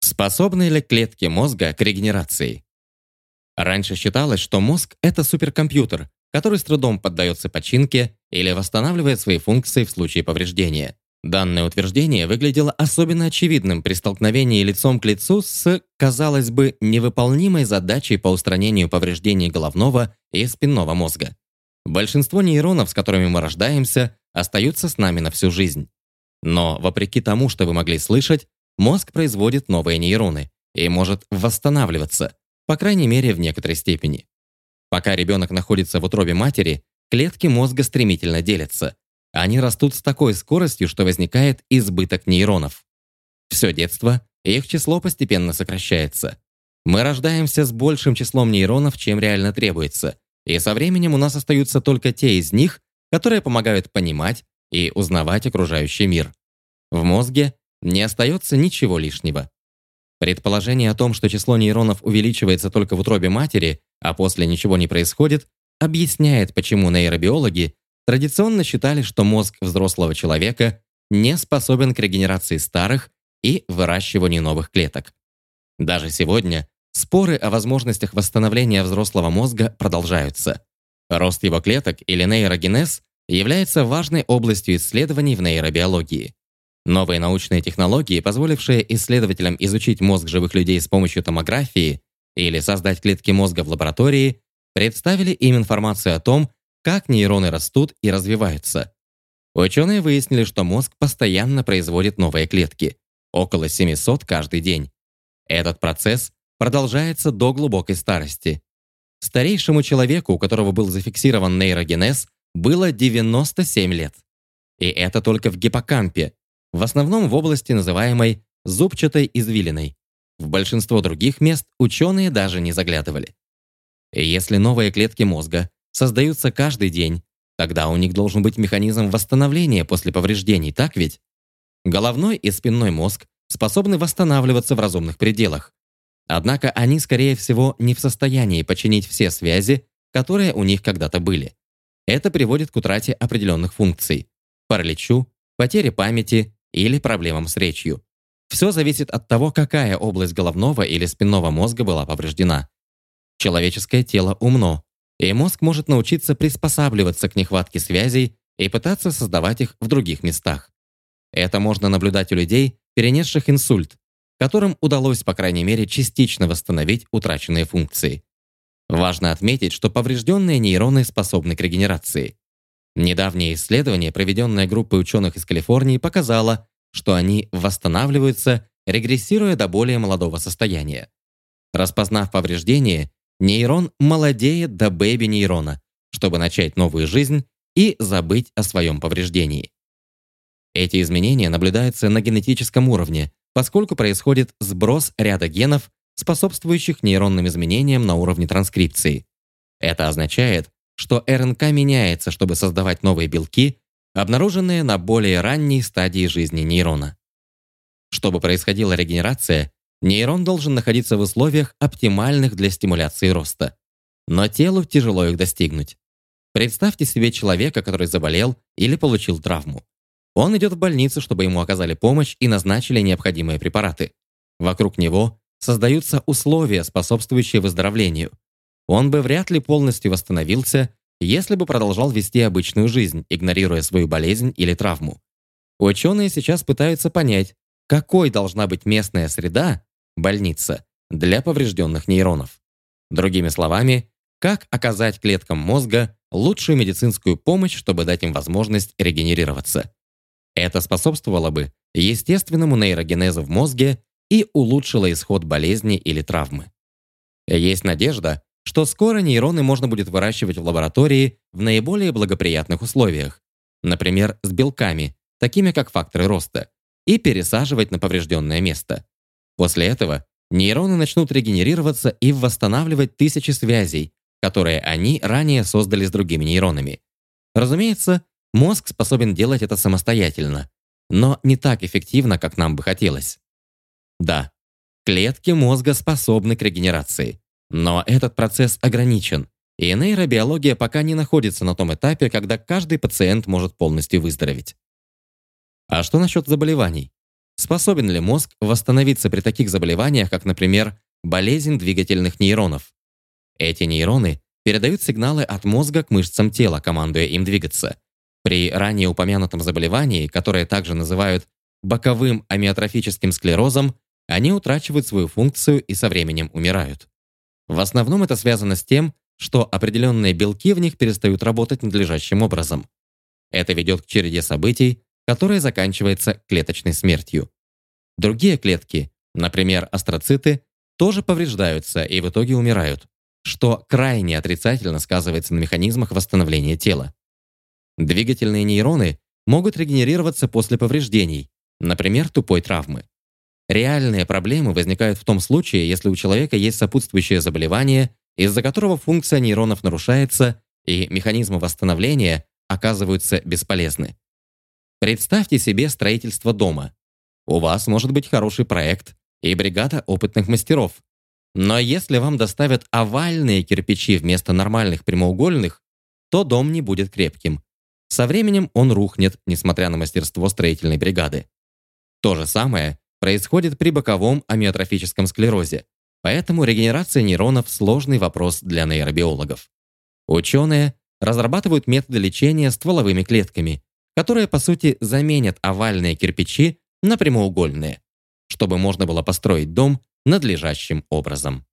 Способны ли клетки мозга к регенерации? Раньше считалось, что мозг — это суперкомпьютер, который с трудом поддается починке или восстанавливает свои функции в случае повреждения. Данное утверждение выглядело особенно очевидным при столкновении лицом к лицу с, казалось бы, невыполнимой задачей по устранению повреждений головного и спинного мозга. Большинство нейронов, с которыми мы рождаемся, остаются с нами на всю жизнь. Но, вопреки тому, что вы могли слышать, мозг производит новые нейроны и может восстанавливаться, по крайней мере, в некоторой степени. Пока ребенок находится в утробе матери, клетки мозга стремительно делятся. Они растут с такой скоростью, что возникает избыток нейронов. Все детство их число постепенно сокращается. Мы рождаемся с большим числом нейронов, чем реально требуется, и со временем у нас остаются только те из них, которые помогают понимать и узнавать окружающий мир. В мозге не остается ничего лишнего. Предположение о том, что число нейронов увеличивается только в утробе матери, а после ничего не происходит, объясняет, почему нейробиологи традиционно считали, что мозг взрослого человека не способен к регенерации старых и выращиванию новых клеток. Даже сегодня споры о возможностях восстановления взрослого мозга продолжаются. Рост его клеток или нейрогенез является важной областью исследований в нейробиологии. Новые научные технологии, позволившие исследователям изучить мозг живых людей с помощью томографии или создать клетки мозга в лаборатории, представили им информацию о том, как нейроны растут и развиваются. Ученые выяснили, что мозг постоянно производит новые клетки, около 700 каждый день. Этот процесс продолжается до глубокой старости. Старейшему человеку, у которого был зафиксирован нейрогенез, было 97 лет. И это только в гиппокампе, в основном в области, называемой зубчатой извилиной. В большинство других мест ученые даже не заглядывали. И если новые клетки мозга создаются каждый день, тогда у них должен быть механизм восстановления после повреждений, так ведь? Головной и спинной мозг способны восстанавливаться в разумных пределах. Однако они, скорее всего, не в состоянии починить все связи, которые у них когда-то были. Это приводит к утрате определенных функций, параличу, потере памяти или проблемам с речью. Все зависит от того, какая область головного или спинного мозга была повреждена. Человеческое тело умно, и мозг может научиться приспосабливаться к нехватке связей и пытаться создавать их в других местах. Это можно наблюдать у людей, перенесших инсульт, которым удалось, по крайней мере, частично восстановить утраченные функции. Важно отметить, что поврежденные нейроны способны к регенерации. Недавнее исследование, проведенное группой ученых из Калифорнии, показало, что они восстанавливаются, регрессируя до более молодого состояния. Распознав повреждение, нейрон молодеет до бэби-нейрона, чтобы начать новую жизнь и забыть о своем повреждении. Эти изменения наблюдаются на генетическом уровне, поскольку происходит сброс ряда генов, способствующих нейронным изменениям на уровне транскрипции. Это означает, что РНК меняется, чтобы создавать новые белки, обнаруженные на более ранней стадии жизни нейрона. Чтобы происходила регенерация, нейрон должен находиться в условиях, оптимальных для стимуляции роста. Но телу тяжело их достигнуть. Представьте себе человека, который заболел или получил травму. Он идет в больницу, чтобы ему оказали помощь и назначили необходимые препараты. Вокруг него создаются условия, способствующие выздоровлению. Он бы вряд ли полностью восстановился, если бы продолжал вести обычную жизнь, игнорируя свою болезнь или травму. Ученые сейчас пытаются понять, какой должна быть местная среда, больница, для поврежденных нейронов. Другими словами, как оказать клеткам мозга лучшую медицинскую помощь, чтобы дать им возможность регенерироваться. Это способствовало бы естественному нейрогенезу в мозге и улучшило исход болезни или травмы. Есть надежда, что скоро нейроны можно будет выращивать в лаборатории в наиболее благоприятных условиях, например, с белками, такими как факторы роста, и пересаживать на поврежденное место. После этого нейроны начнут регенерироваться и восстанавливать тысячи связей, которые они ранее создали с другими нейронами. Разумеется, мозг способен делать это самостоятельно, но не так эффективно, как нам бы хотелось. Да, клетки мозга способны к регенерации, но этот процесс ограничен, и нейробиология пока не находится на том этапе, когда каждый пациент может полностью выздороветь. А что насчет заболеваний? способен ли мозг восстановиться при таких заболеваниях, как, например, болезнь двигательных нейронов. Эти нейроны передают сигналы от мозга к мышцам тела, командуя им двигаться. При ранее упомянутом заболевании, которое также называют боковым амиотрофическим склерозом, они утрачивают свою функцию и со временем умирают. В основном это связано с тем, что определенные белки в них перестают работать надлежащим образом. Это ведет к череде событий, которая заканчивается клеточной смертью. Другие клетки, например, астроциты, тоже повреждаются и в итоге умирают, что крайне отрицательно сказывается на механизмах восстановления тела. Двигательные нейроны могут регенерироваться после повреждений, например, тупой травмы. Реальные проблемы возникают в том случае, если у человека есть сопутствующее заболевание, из-за которого функция нейронов нарушается и механизмы восстановления оказываются бесполезны. Представьте себе строительство дома. У вас может быть хороший проект, и бригада опытных мастеров. Но если вам доставят овальные кирпичи вместо нормальных прямоугольных, то дом не будет крепким. Со временем он рухнет, несмотря на мастерство строительной бригады. То же самое происходит при боковом амиотрофическом склерозе, поэтому регенерация нейронов – сложный вопрос для нейробиологов. Ученые разрабатывают методы лечения стволовыми клетками, которые, по сути, заменят овальные кирпичи на прямоугольные чтобы можно было построить дом надлежащим образом.